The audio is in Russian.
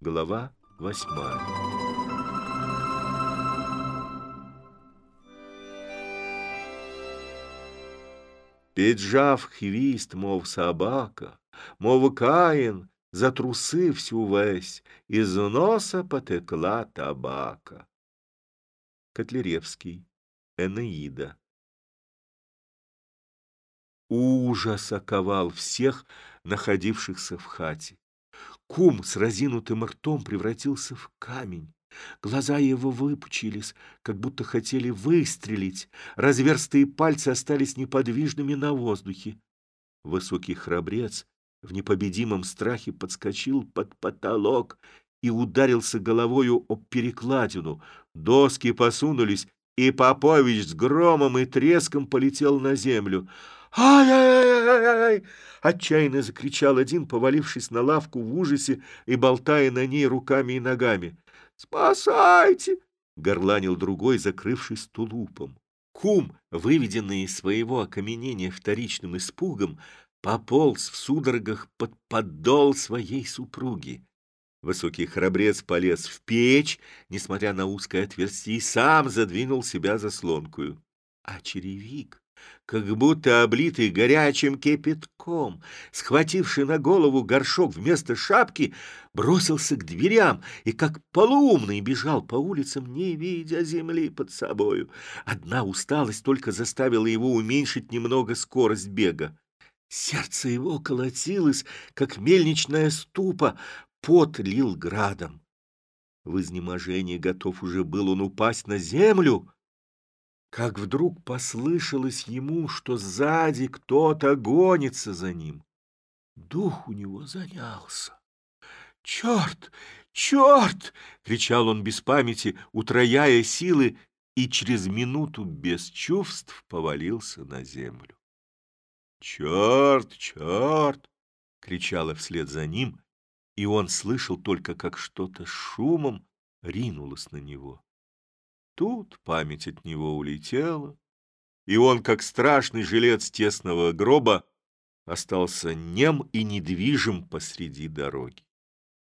Глава восьмая. Піджав хвіст, мов собака, мов каїн, за труси всю весь, из носа потекла табака. Котляревский. Энеида. Ужас оковал всех, находившихся в хате. Кум с разинутым ртом превратился в камень. Глаза его выпучились, как будто хотели выстрелить. Разверстые пальцы остались неподвижными на воздухе. Высокий храбрец в непобедимом страхе подскочил под потолок и ударился головою об перекладину. Доски посунулись, и Попович с громом и треском полетел на землю. «Ай-ай-ай-ай-ай!» — отчаянно закричал один, повалившись на лавку в ужасе и болтая на ней руками и ногами. «Спасайте!» — горланил другой, закрывшись тулупом. Кум, выведенный из своего окаменения вторичным испугом, пополз в судорогах под подол своей супруги. Высокий храбрец полез в печь, несмотря на узкое отверстие, и сам задвинул себя заслонкую. А черевик как будто облитый горячим кипятком, схвативший на голову горшок вместо шапки, бросился к дверям и, как полуумный, бежал по улицам, не видя земли под собою. Одна усталость только заставила его уменьшить немного скорость бега. Сердце его колотилось, как мельничная ступа, пот лил градом. В изнеможении готов уже был он упасть на землю, как вдруг послышалось ему, что сзади кто-то гонится за ним. Дух у него занялся. «Черт! Черт!» — кричал он без памяти, утрояя силы, и через минуту без чувств повалился на землю. «Черт! Черт!» — кричала вслед за ним, и он слышал только, как что-то шумом ринулось на него. Тут память от него улетела, и он, как страшный жилец тесного гроба, остался нем и недвижим посреди дороги.